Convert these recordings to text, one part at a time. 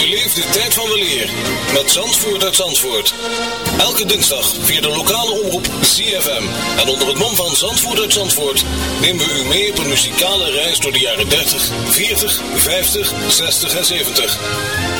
Beleef de tijd van weleer met Zandvoort uit Zandvoort. Elke dinsdag via de lokale omroep CFM. En onder het mom van Zandvoort uit Zandvoort nemen we u mee op een muzikale reis door de jaren 30, 40, 50, 60 en 70.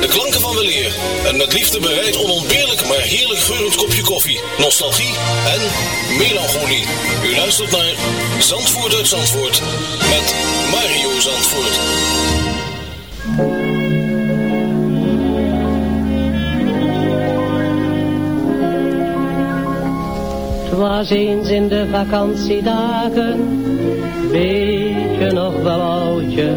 De klanken van weleer en met liefde bereid onontbeerlijk maar heerlijk geurend kopje koffie, nostalgie en melancholie. U luistert naar Zandvoort uit Zandvoort met Mario Zandvoort. Het was eens in de vakantiedagen, weet je nog wel oudje,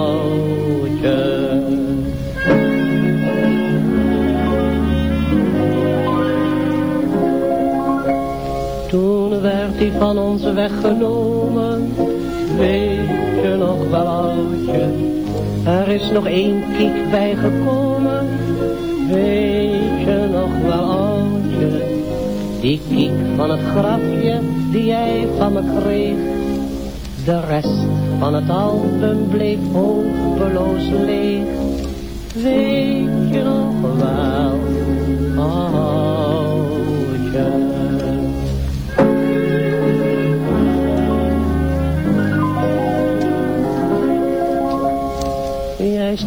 Van ons weggenomen, weet je nog wel oudje. Er is nog één kiek bijgekomen, weet je nog wel oudje. Die kiek van het grafje die jij van me kreeg. De rest van het album bleef hopeloos leeg. Weet je nog wel, oudje.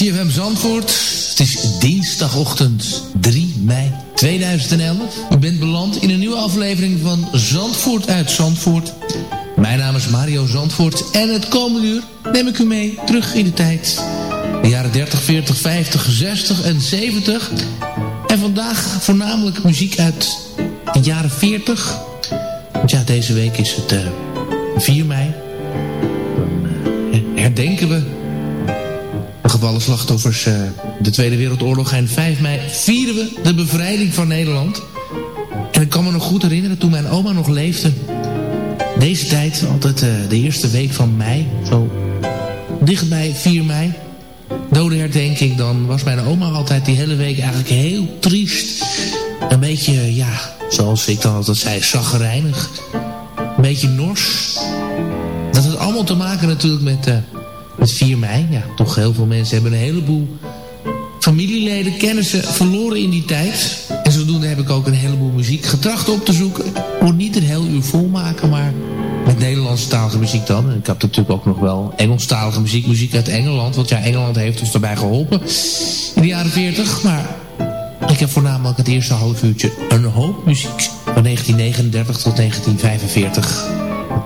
CFM Zandvoort. Het is dinsdagochtend 3 mei 2011. U bent beland in een nieuwe aflevering van Zandvoort uit Zandvoort. Mijn naam is Mario Zandvoort en het komende uur neem ik u mee terug in de tijd. De jaren 30, 40, 50, 60 en 70. En vandaag voornamelijk muziek uit de jaren 40. Want ja, deze week is het uh, 4 mei. Dan uh, herdenken we gevallen slachtoffers uh, de Tweede Wereldoorlog. En 5 mei vieren we de bevrijding van Nederland. En ik kan me nog goed herinneren toen mijn oma nog leefde. Deze tijd, altijd uh, de eerste week van mei. Zo dichtbij 4 mei. Dode herdenking, dan was mijn oma altijd die hele week eigenlijk heel triest. Een beetje, ja, zoals ik dan altijd zei, zaggerijnig. Een beetje nors. Dat had allemaal te maken natuurlijk met... Uh, met 4 mei. Ja, toch heel veel mensen hebben een heleboel familieleden, kennissen verloren in die tijd. En zodoende heb ik ook een heleboel muziek getracht op te zoeken. Ik moet niet een heel uur vol maken, maar met Nederlandstalige muziek dan. En ik heb natuurlijk ook nog wel Engelstalige muziek, muziek uit Engeland. Want ja, Engeland heeft ons daarbij geholpen in de jaren 40. Maar ik heb voornamelijk het eerste half uurtje een hoop muziek. Van 1939 tot 1945.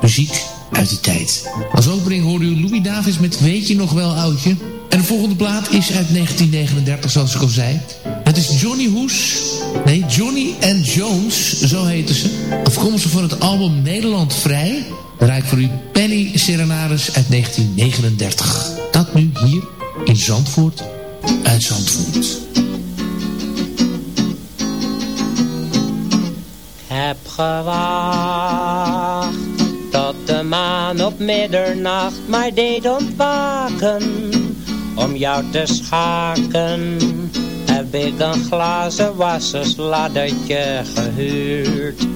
Muziek uit die tijd. Als opening hoorde u Louis Davis met Weet je nog wel oudje? En de volgende plaat is uit 1939 zoals ik al zei. Het is Johnny Hoes. Nee, Johnny and Jones, zo heten ze. Afkomstig van het album Nederland Vrij. Ik voor u Penny Serenades uit 1939. Dat nu hier in Zandvoort uit Zandvoort. heb de op middernacht mij deed ontwaken om jou te schaken heb ik een glazen wassersladdertje gehuurd.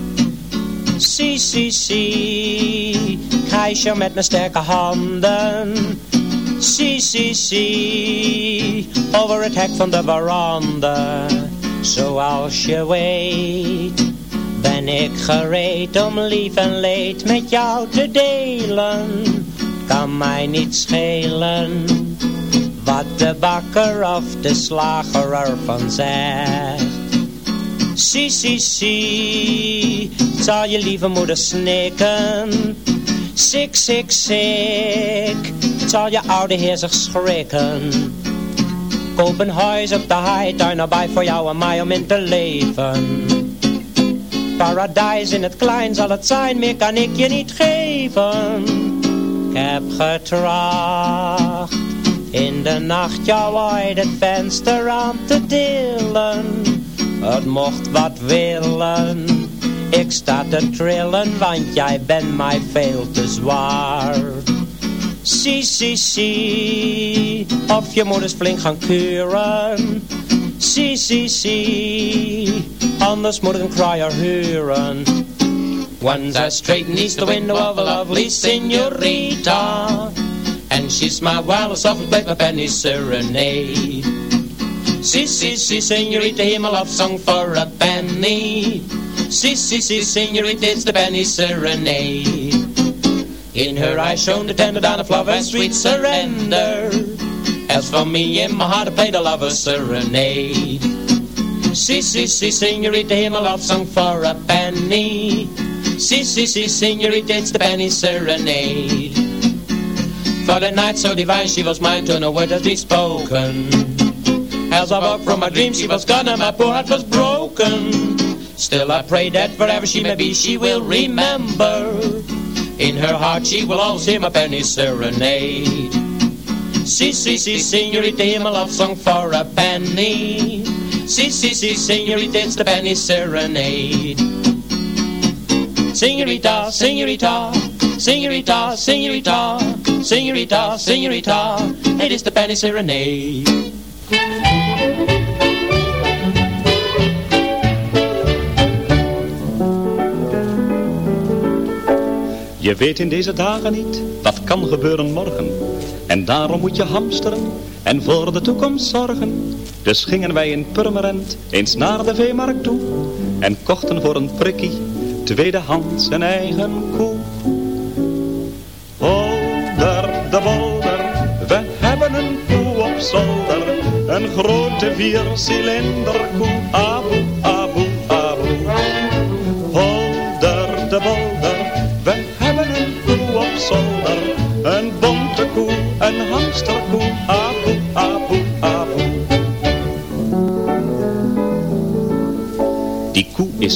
Zie, zie, zie, ik met mijn sterke handen. Zie, zie, zie, over het hek van de veranda. Zoals je weet, ben ik gereed om lief en leed met jou te delen. Kan mij niet schelen wat de bakker of de slager ervan zegt. Zie, zie, zie, zal je lieve moeder snikken. Sik, sik, sik, zal je oude heer zich schrikken. Koop een huis op de high nabij voor jou en mij om in te leven. Paradijs in het klein zal het zijn, meer kan ik je niet geven. Ik heb getracht in de nacht jou uit het venster aan te delen. Het mocht wat willen. Ik sta te trillen, want jij bent mij veel te zwaar. Zie, zie, zie, of je moet eens flink gaan kuren. Zie, zie, zie, anders moet ik een crier huren. Once I straighten east the window of a lovely senorita and she smiled while I softly played my penny serenade. Si, si, si, senorita, hear my love song for a penny. Si, si, si, senorita, it's the penny serenade. In her eyes shone the tender dawn of love and sweet surrender. As for me, in my heart I played a lover's serenade. Si, si, si, senorita, hear my love song for a penny. Si, si, si, senorita, it's the penny serenade. For the night so divine she was mine to no word has be spoken. As I woke from my dream she was gone and my poor heart was broken. Still I pray that wherever she may be she will remember. In her heart she will always hear my penny serenade. Si, si, si, senorita, hear my love song for a penny. Si, si, si, senorita, it's the penny serenade. Senorita, senorita, senorita, senorita, senorita, senorita, it is the penny serenade. Je weet in deze dagen niet wat kan gebeuren morgen. En daarom moet je hamsteren en voor de toekomst zorgen. Dus gingen wij in Purmerend eens naar de veemarkt toe. En kochten voor een prikkie tweedehands een eigen koe. Holder de bolder, we hebben een koe op zolder. Een grote viercilinder koe,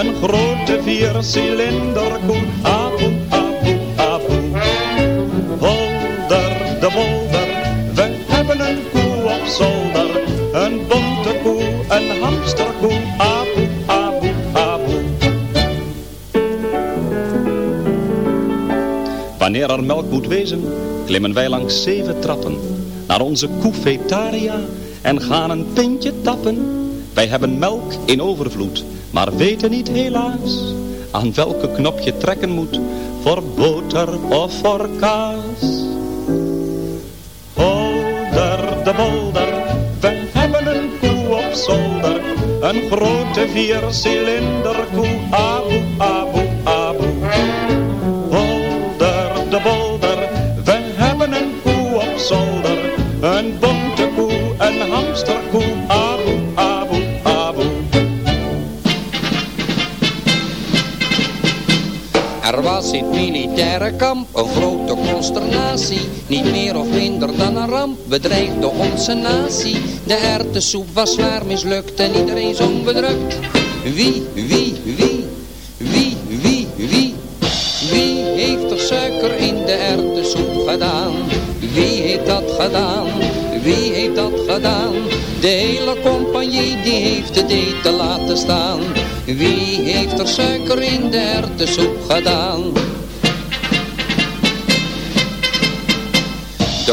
Een grote viercilinder koe, apoe, apoe, apoe. Holder de bolder, we hebben een koe op zolder. Een bonte koe, een hamsterkoe, apoe, apoe, apoe. Wanneer er melk moet wezen, klimmen wij langs zeven trappen naar onze koefetaria en gaan een pintje tappen. Wij hebben melk in overvloed, maar weten niet helaas aan welke knop je trekken moet voor boter of voor kaas. Holder de bolder, we hebben een koe op zolder, een grote viercilinder koe, in het militaire kamp een grote consternatie. Niet meer of minder dan een ramp bedreigde onze natie. De erwtensoep was zwaar mislukt en iedereen zong bedrukt. Wie, wie, wie, wie, wie, wie, wie heeft er suiker in de erwtensoep gedaan? Wie heeft dat gedaan? Wie heeft dat gedaan? De hele compagnie die heeft het eten laten staan. Wie heeft er suiker in de erwtensoep gedaan?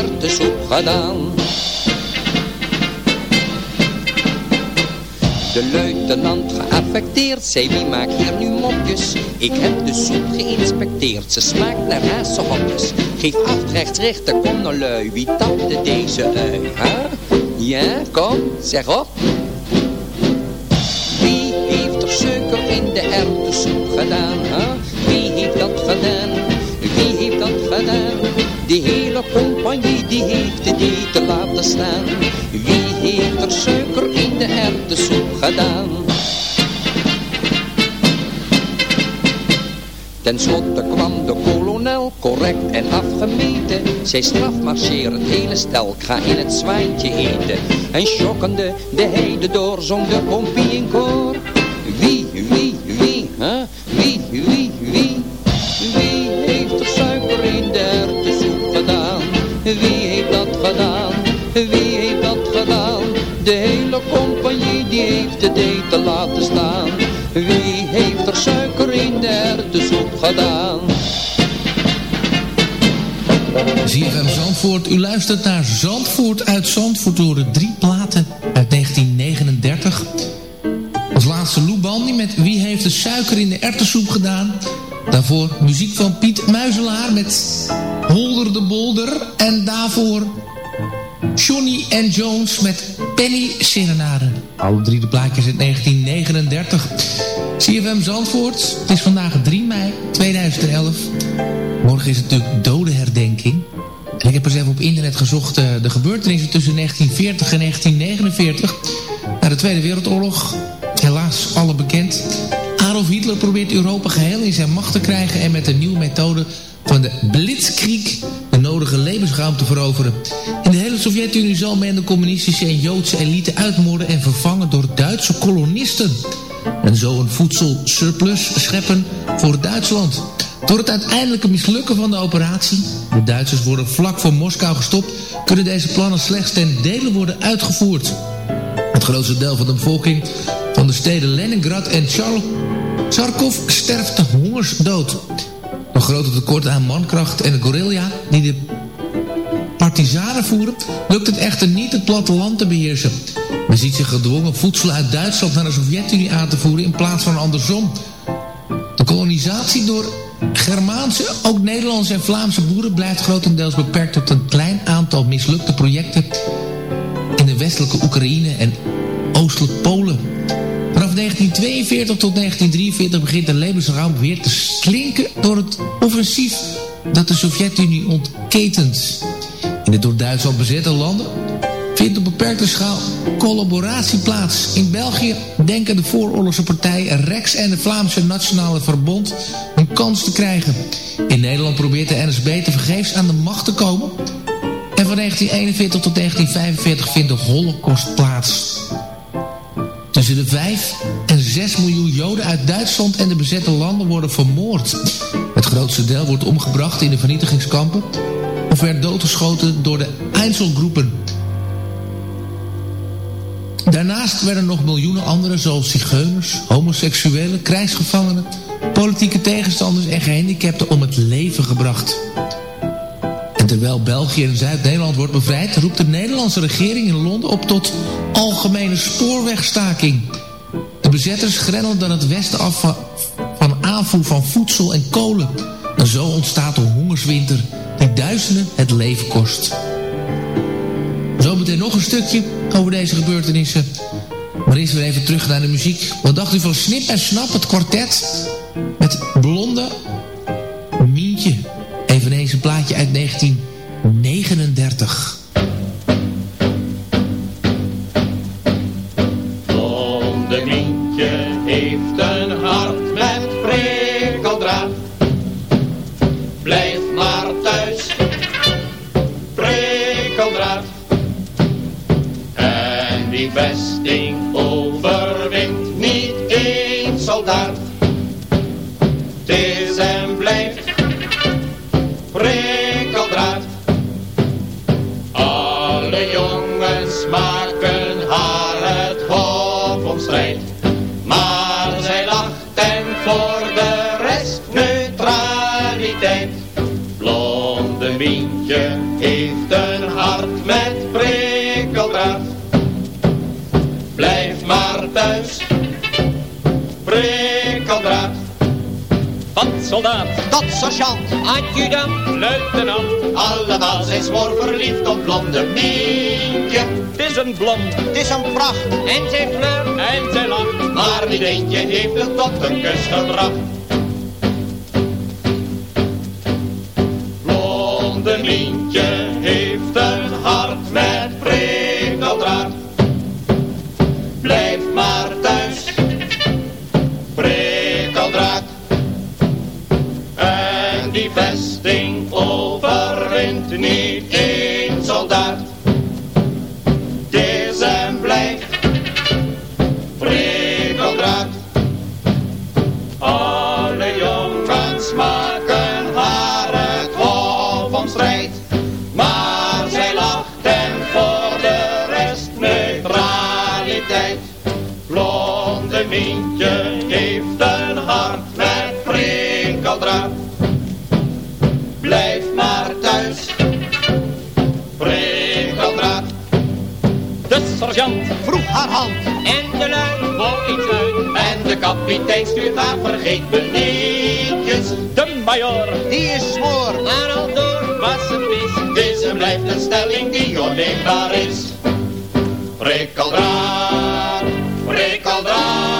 Erwtensoep gedaan? De luitenant geaffecteerd zei wie maakt hier nu mopjes Ik heb de soep geïnspecteerd, ze smaakt naar hazenhopjes Geef acht rechts rechter, kom nou lui, wie tapte deze ui, hè? Ja, kom, zeg op Wie heeft er suiker in de erwtensoep gedaan, hè? Wie heeft dat gedaan? Wie heeft dat gedaan? De hele compagnie die heeft het eten laten staan. Wie heeft er suiker in de erwtensoep gedaan? Ten slotte kwam de kolonel, correct en afgemeten. Zij strafmarcheer het hele stel, ik ga in het zwijntje eten. En schokkende de heide door, zong de kompie in koor. Wie heeft dat gedaan? De hele compagnie die heeft het eten laten staan. Wie heeft er suiker in de erwtensoep gedaan? ZFM Zandvoort. U luistert naar Zandvoort uit Zandvoort door de drie platen uit 1939. Als laatste Lou Bandy met Wie heeft de suiker in de erwtensoep gedaan? Daarvoor muziek van Piet Muizelaar met Holder de Bolder. En daarvoor Johnny en Jones met Penny Serenade. Alle drie de plaatjes uit 1939. CFM Zandvoort. Het is vandaag 3 mei 2011. Morgen is het natuurlijk dodenherdenking. En ik heb eens even op internet gezocht uh, de gebeurtenissen tussen 1940 en 1949. Na de Tweede Wereldoorlog. Helaas alle bekend. Adolf Hitler probeert Europa geheel in zijn macht te krijgen... en met een nieuwe methode van de Blitzkrieg de nodige levensruimte te veroveren. In de hele Sovjet-Unie zal men de communistische en Joodse elite uitmoorden... en vervangen door Duitse kolonisten. En zo een voedselsurplus scheppen voor Duitsland. Door het uiteindelijke mislukken van de operatie... de Duitsers worden vlak voor Moskou gestopt... kunnen deze plannen slechts ten dele worden uitgevoerd. Het grootste deel van de bevolking van de steden Leningrad en Char Charkov sterft de hongersdood. Een grote tekort aan mankracht en de guerrilla die de partisanen voeren... lukt het echter niet het platteland te beheersen. Men ziet zich gedwongen voedsel uit Duitsland naar de Sovjet-Unie aan te voeren... in plaats van andersom. De kolonisatie door Germaanse, ook Nederlandse en Vlaamse boeren... blijft grotendeels beperkt tot een klein aantal mislukte projecten... in de westelijke Oekraïne en oostelijk Polen... Vanaf 1942 tot 1943 begint de levensruim weer te slinken door het offensief dat de Sovjet-Unie ontketent. In de door Duitsland bezette landen vindt op beperkte schaal collaboratie plaats. In België denken de vooroorlogse partijen Rex en de Vlaamse Nationale Verbond een kans te krijgen. In Nederland probeert de NSB te vergeefs aan de macht te komen. En van 1941 tot 1945 vindt de holocaust plaats. Tussen de 5 en 6 miljoen Joden uit Duitsland en de bezette landen worden vermoord. Het grootste deel wordt omgebracht in de vernietigingskampen... of werd doodgeschoten door de Einzelgroepen. Daarnaast werden nog miljoenen anderen zoals zigeuners, homoseksuelen, krijgsgevangenen... politieke tegenstanders en gehandicapten om het leven gebracht. Terwijl België en Zuid-Nederland wordt bevrijd... roept de Nederlandse regering in Londen op tot algemene spoorwegstaking. De bezetters grendelen dan het westen af van, aanvoer van voedsel en kolen. En zo ontstaat een hongerswinter die duizenden het leven kost. Zometeen nog een stukje over deze gebeurtenissen. Maar eerst weer even terug naar de muziek. Wat dacht u van Snip en Snap, het kwartet? Met Blonde plaatje uit 1939. En voor soldaat tot sergeant, adjudant, luitenant. Allemaal zijn smoor verliefd op blonde Mientje. Het is een blond, het is een pracht. En zij flirt en zij lacht. Maar niet eentje heeft het tot een kus gebracht. Blonde Mientje hand en de voor iets uit. En de kapitein stuurt haar vergeet me nietjes. De major, die is smoor, maar al door was een mis. Deze blijft een stelling die onneembaar is. Prikkeldraad, prikkeldraad,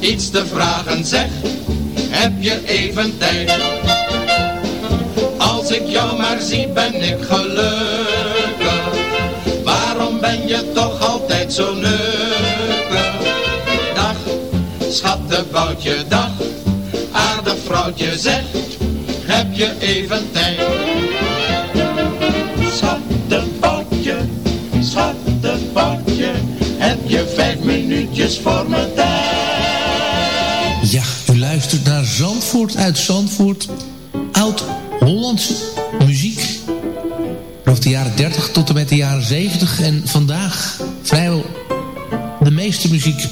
iets te vragen, zeg, heb je even tijd? Als ik jou maar zie ben ik gelukkig, waarom ben je toch altijd zo nukkig? Dag, schattenboutje, dag, aardig vrouwtje, zeg, heb je even tijd? Schattenboutje, schattenboutje, heb je vijf minuutjes voor me uit Zandvoort. Oud-Hollandse muziek. Vanaf de jaren 30 tot en met de jaren 70. En vandaag vrijwel de meeste muziek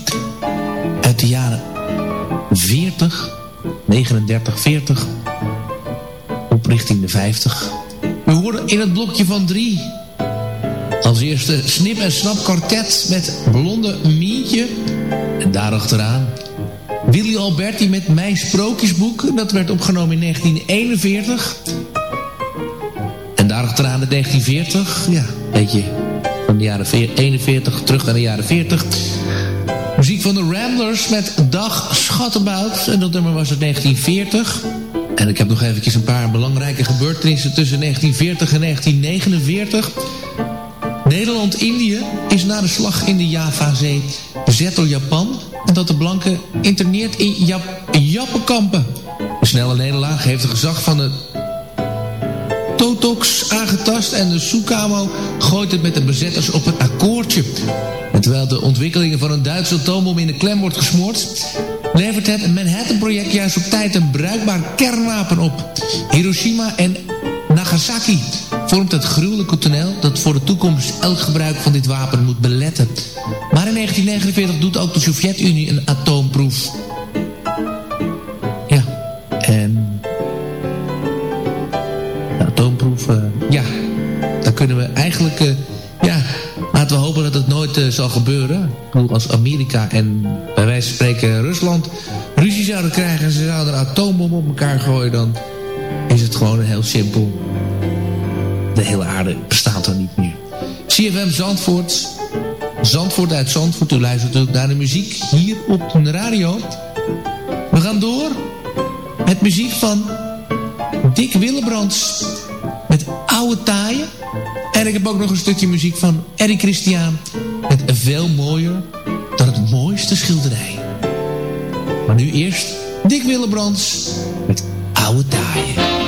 uit de jaren 40, 39, 40. Op richting de 50. We horen in het blokje van drie. Als eerste Snip en Snap kwartet met Blonde Mientje. En daarachteraan Willy Alberti met Mijn Sprookjesboek. Dat werd opgenomen in 1941. En daarachteraan in 1940. Ja, weet je, van de jaren 41 terug naar de jaren 40. Muziek van de Ramblers met Dag Schattenbout. En dat nummer was uit 1940. En ik heb nog eventjes een paar belangrijke gebeurtenissen tussen 1940 en 1949. Nederland-Indië is na de slag in de Javazee bezet door Japan... en dat de blanken interneert in Jap Jappenkampen. De snelle nederlaag heeft het gezag van de Totox aangetast... en de Sukamo gooit het met de bezetters op een akkoordje. Terwijl de ontwikkelingen van een Duitse atoombom in de klem wordt gesmoord... levert het Manhattan-project juist op tijd een bruikbaar kernwapen op. Hiroshima en Nagasaki vormt het gruwelijke toneel dat voor de toekomst elk gebruik van dit wapen moet beletten. Maar in 1949 doet ook de Sovjet-Unie een atoomproef. Ja, en... De atoomproef, uh, ja, daar kunnen we eigenlijk... Uh, ja, laten we hopen dat het nooit uh, zal gebeuren. Als Amerika en bij wijze van spreken Rusland ruzie zouden krijgen... en ze zouden een atoombom op elkaar gooien... dan is het gewoon heel simpel de hele aarde bestaat er niet meer. CFM Zandvoort. Zandvoort uit Zandvoort. U luistert ook naar de muziek hier op de radio. We gaan door met muziek van Dick Willebrands. Met Oude Taaien. En ik heb ook nog een stukje muziek van Eric Christian. Met veel mooier dan het mooiste schilderij. Maar nu eerst Dick Willebrands met Oude Taaien.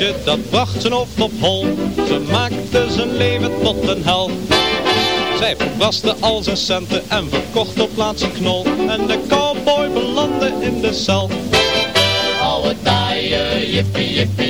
dat bracht zijn hoofd op hol. Ze maakte zijn leven tot een hel. Zij verbraste al zijn centen en verkocht op plaats een knol. En de cowboy belandde in de cel. Oude taaie, jippie, jippie,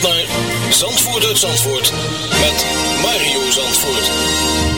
naar Zandvoort uit Zandvoort met Mario Zandvoort.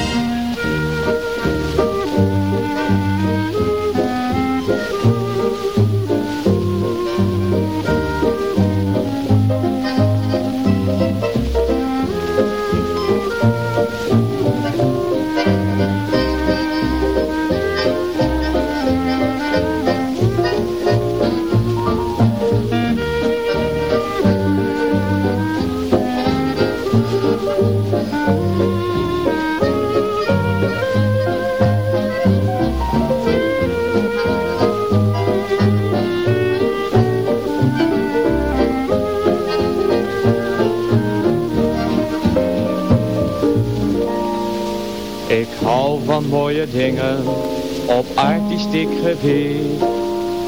Artistiek gebied.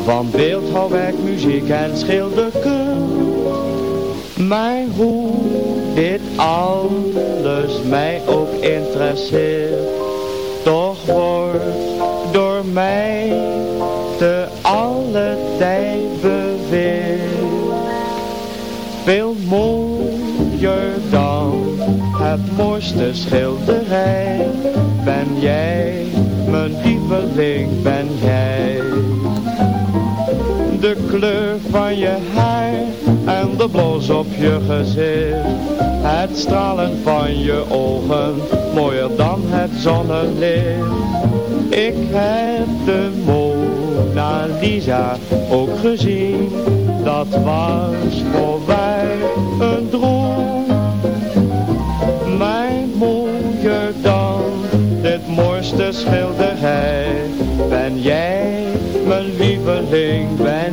Van beeldhouwwerk, muziek en schilderkunst. Maar hoe dit alles mij ook interesseert. Toch wordt door mij te alle tijd beweerd. Veel mooier dan het mooiste schilderij Ben jij, mijn lieveling ben jij. De kleur van je haar en de blos op je gezicht. Het stralen van je ogen, mooier dan het zonnelicht. Ik heb de Mona Lisa ook gezien. Dat was voor mij een droom ben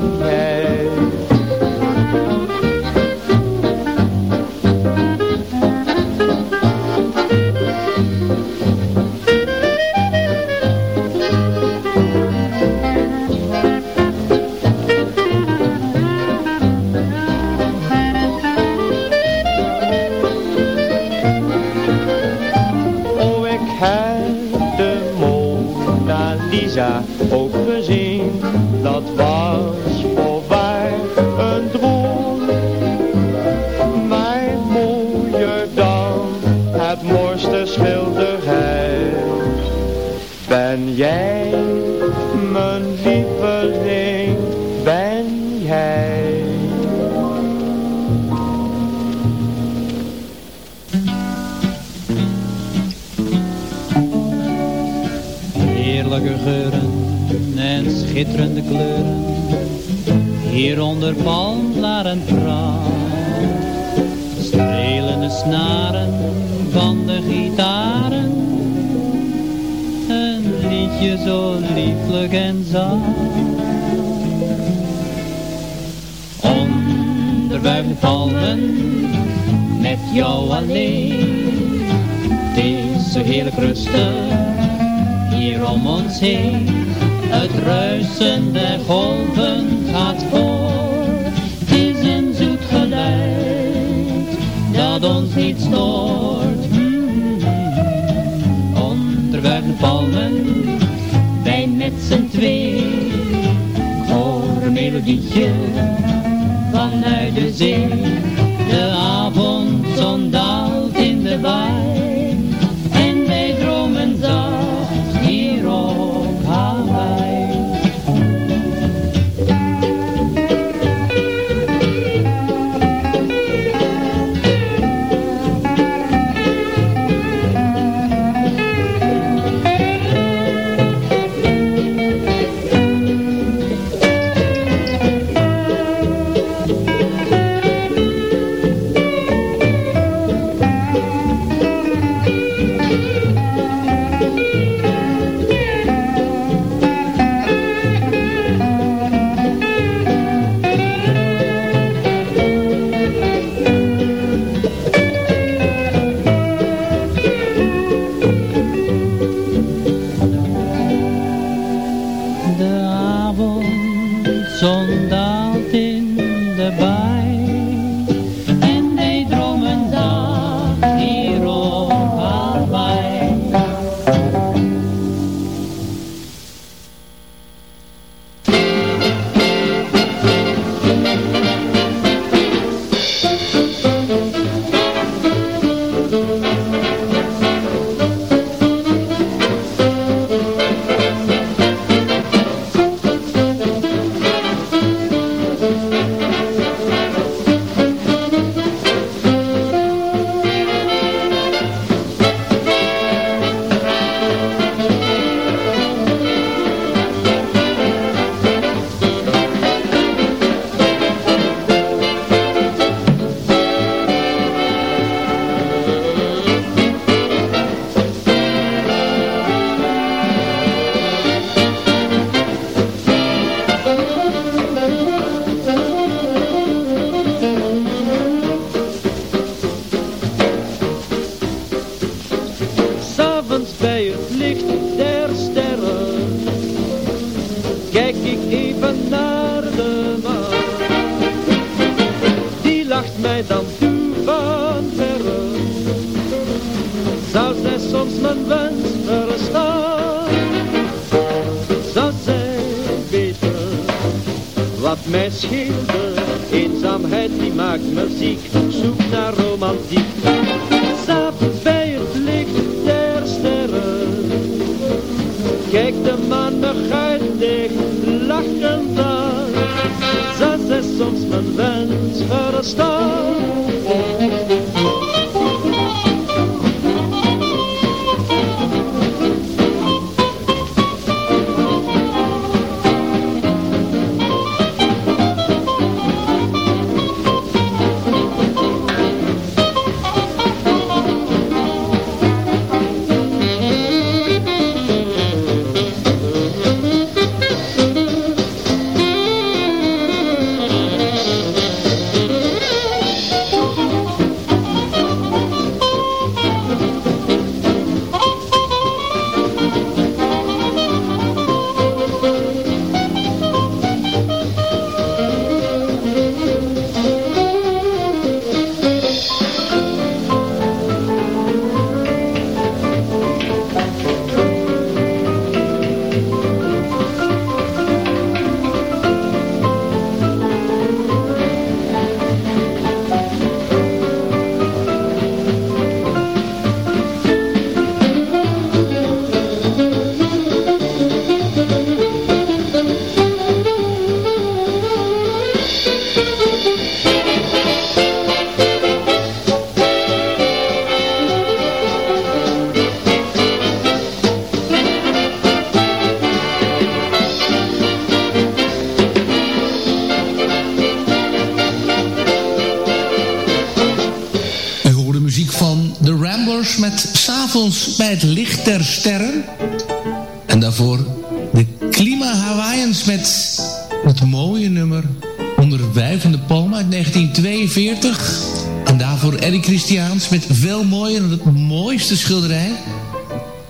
Met veel mooier en het mooiste schilderij.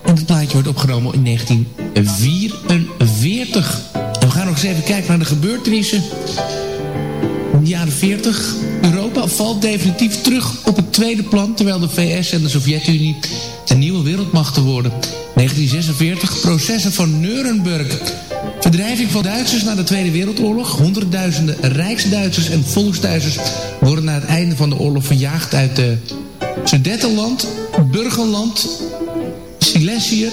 En het plaatje wordt opgenomen in 1944. En we gaan nog eens even kijken naar de gebeurtenissen in de jaren 40. Europa valt definitief terug op het tweede plan... terwijl de VS en de Sovjet-Unie de nieuwe wereldmachten worden. 1946, processen van Nuremberg. Verdrijving van Duitsers na de Tweede Wereldoorlog. Honderdduizenden Rijksduitsers en Volksduitsers... van de oorlog verjaagd uit de Sudetenland, Burgenland... Silesië,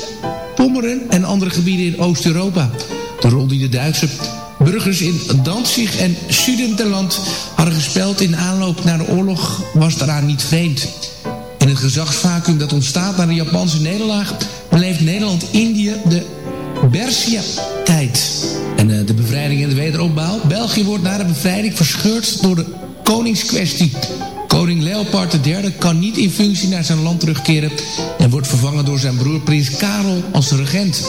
Pommeren en andere gebieden in Oost-Europa. De rol die de Duitse burgers in Danzig en Sudetenland hadden gespeeld in aanloop naar de oorlog was daaraan niet vreemd. In het gezagsvacuum dat ontstaat na de Japanse nederlaag beleeft Nederland-Indië de Bersia-tijd. En eh, de bevrijding en de wederopbouw. België wordt na de bevrijding verscheurd door de koningskwestie. Koning Leopold III kan niet in functie naar zijn land terugkeren... en wordt vervangen door zijn broer prins Karel als regent.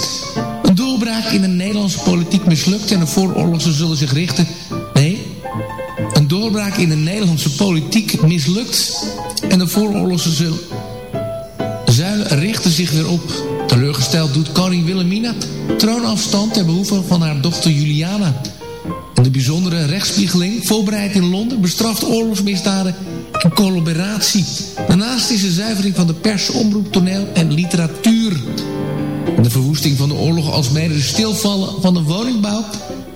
Een doorbraak in de Nederlandse politiek mislukt... en de vooroorlogse zullen zich richten... Nee, een doorbraak in de Nederlandse politiek mislukt... en de vooroorlogse zullen... Zuilen richten zich weer op. Teleurgesteld doet koning Wilhelmina troonafstand... ter behoeve van haar dochter Juliana... De bijzondere rechtsspiegeling, voorbereid in Londen, bestraft oorlogsmisdaden en collaboratie. Daarnaast is de zuivering van de pers, omroep, toneel en literatuur. De verwoesting van de oorlog als mede de stilvallen van de woningbouw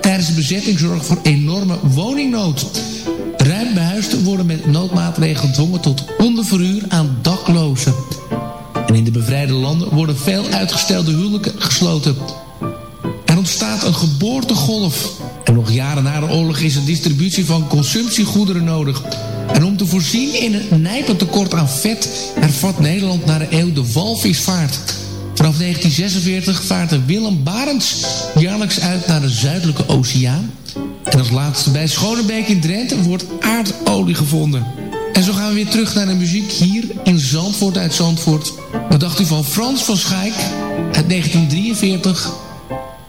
tijdens de bezetting zorgt voor enorme woningnood. Ruim behuisden worden met noodmaatregelen gedwongen tot onderverhuur aan daklozen. En in de bevrijde landen worden veel uitgestelde huwelijken gesloten. Er ontstaat een geboortegolf. En nog jaren na de oorlog is een distributie van consumptiegoederen nodig. En om te voorzien in een nijpend tekort aan vet... hervat Nederland naar de eeuw de walvisvaart. Vanaf 1946 vaart de Willem Barents jaarlijks uit naar de Zuidelijke Oceaan. En als laatste bij Schonebeek in Drenthe wordt aardolie gevonden. En zo gaan we weer terug naar de muziek hier in Zandvoort uit Zandvoort. Wat dacht u van Frans van Schaik uit 1943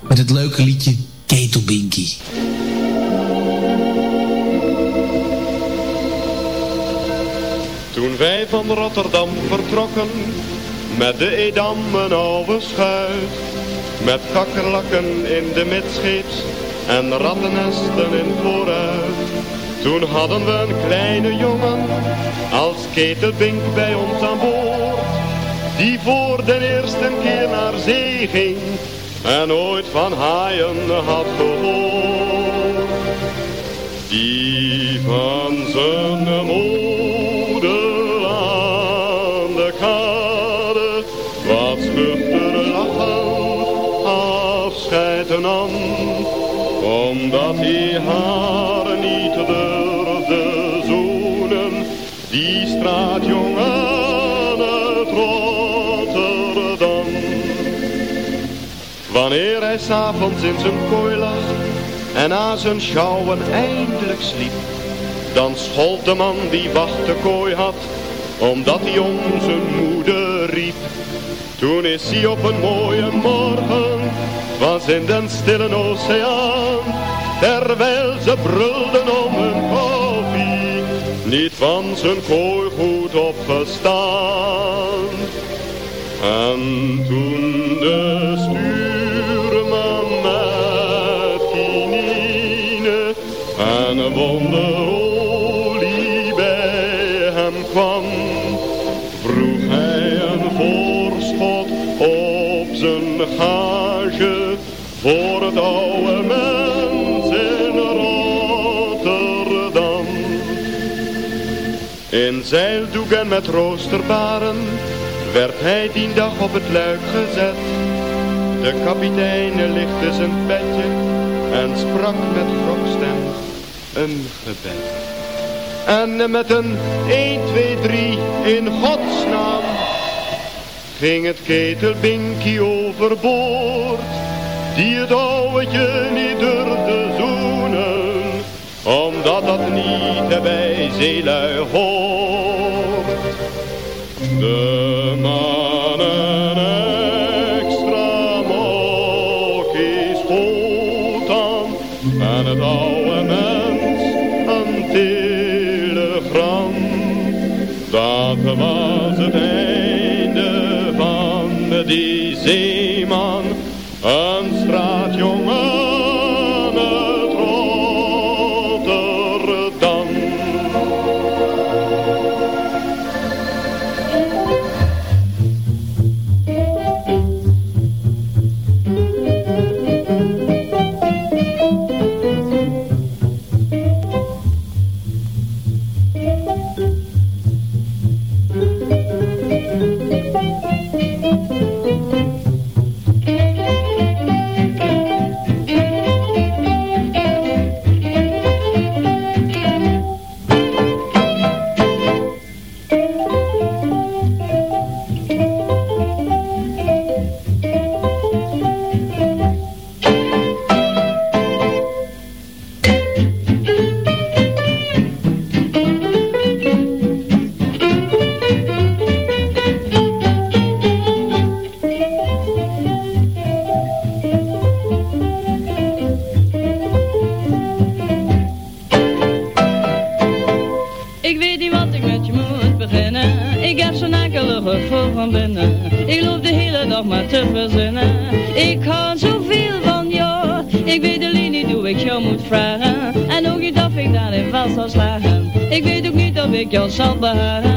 met het leuke liedje Ketelbinky. Toen wij van Rotterdam vertrokken, met de Edam een oude schuit. Met kakkerlakken in de midscheeps en rattennesten in vooruit. Toen hadden we een kleine jongen als ketelbink bij ons aan boord. Die voor de eerste keer naar zee ging en ooit van haaien had gehoord. Die van zijn s'avonds in zijn kooi lag en na zijn schouwen eindelijk sliep, dan schold de man die wacht de kooi had, omdat hij om zijn moeder riep. Toen is hij op een mooie morgen, was in den stille oceaan, terwijl ze brulden om hun koffie, niet van zijn kooi goed opgestaan. En toen de stuurman zeildoek en met roosterbaren werd hij die dag op het luik gezet. De kapitein lichtte zijn petje en sprak met grokstem een gebed. En met een 1, 2, 3 in godsnaam ging het ketelbinkie overboord. Die het ouwetje niet durfde zoenen, omdat dat niet bij zeelui hoort. De mannen niet of ik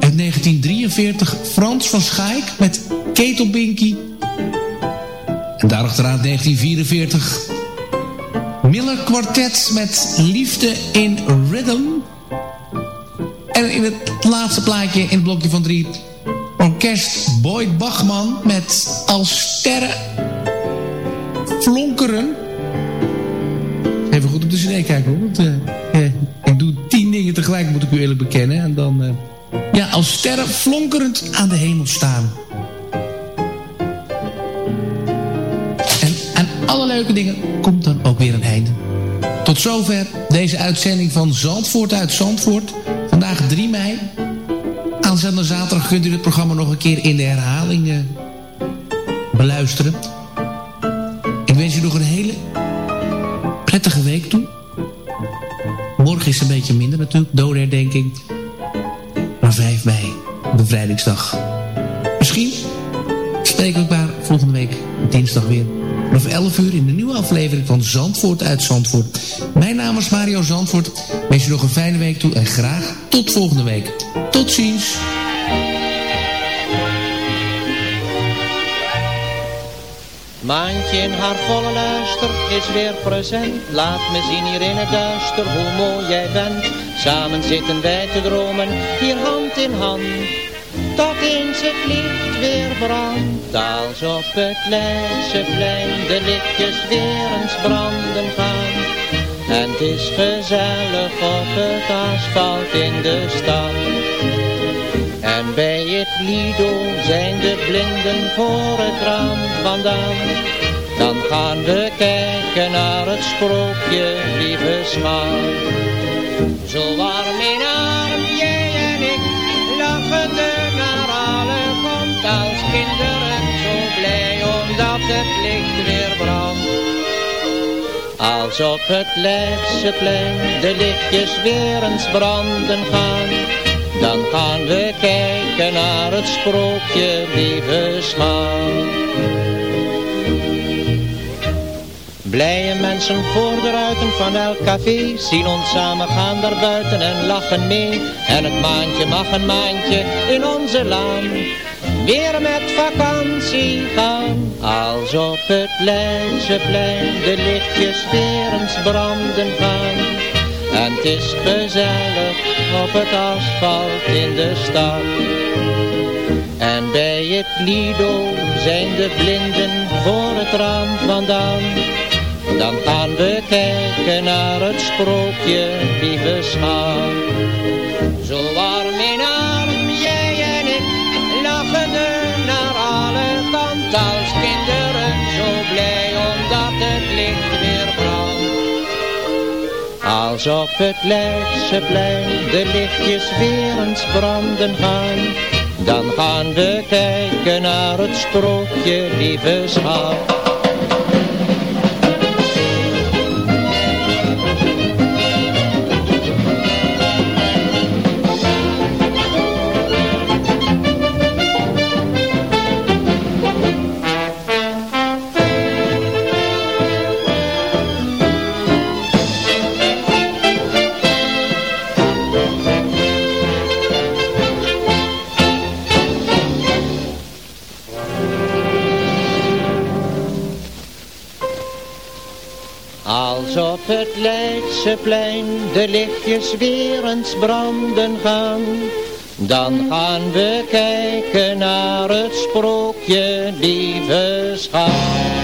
uit 1943 Frans van Schaik met Ketelbinky. En daarachteraan 1944 Miller Quartet met Liefde in Rhythm. En in het laatste plaatje in het blokje van drie... Orkest Boyd Bachman met Als Sterren Flonkeren. Even goed op de cd kijken. Want, uh, dingen tegelijk, moet ik u eerlijk bekennen. En dan, uh, ja, als sterren flonkerend aan de hemel staan. En aan alle leuke dingen komt dan ook weer een einde. Tot zover deze uitzending van Zandvoort uit Zandvoort. Vandaag 3 mei. Aanstaande zaterdag kunt u het programma nog een keer in de herhaling uh, beluisteren. Ik wens u nog een hele is een beetje minder natuurlijk, dodenherdenking. Maar 5 mei, bevrijdingsdag. Misschien spreken we elkaar volgende week dinsdag weer. Vanaf 11 uur in de nieuwe aflevering van Zandvoort uit Zandvoort. Mijn naam is Mario Zandvoort. Wens je nog een fijne week toe en graag tot volgende week. Tot ziens. Maantje in haar volle luister is weer present. Laat me zien hier in het duister hoe mooi jij bent. Samen zitten wij te dromen, hier hand in hand. Tot eens het licht weer brandt. Als op het Leidseplein de lichtjes weer eens branden gaan. En het is gezellig op het asfalt in de stad. En bij het Lido zijn de blinden voor het raam vandaan. Dan gaan we kijken naar het sprookje, lieve schat. Zo warm in arm, jij en ik, lachende naar alle komt als kinderen. Zo blij omdat het licht weer brandt. Als op het Leidseplein de lichtjes weer eens branden gaan dan gaan we kijken naar het sprookje, lieve schat. Blije mensen voor de ruiten van elk café zien ons samen gaan daar buiten en lachen mee. En het maandje mag een maandje in onze laan weer met vakantie gaan. Als op het Leidseplein de lichtjes weer branden gaan. En het is gezellig op het asfalt in de stad. En bij het Lido zijn de blinden voor het raam vandaan. Dan gaan we kijken naar het sprookje, lieve schat. Als op het Leidseplein de lichtjes weer eens branden gaan. Dan gaan we kijken naar het sprookje, lieve schat. Op het Leidseplein de lichtjes weer eens branden gaan. Dan gaan we kijken naar het sprookje, lieve schat.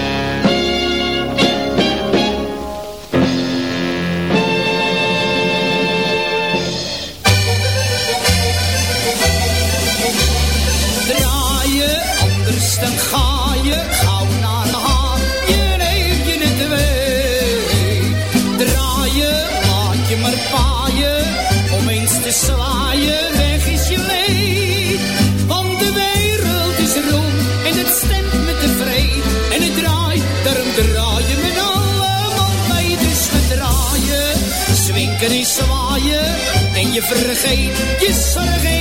Vergeet je zorgen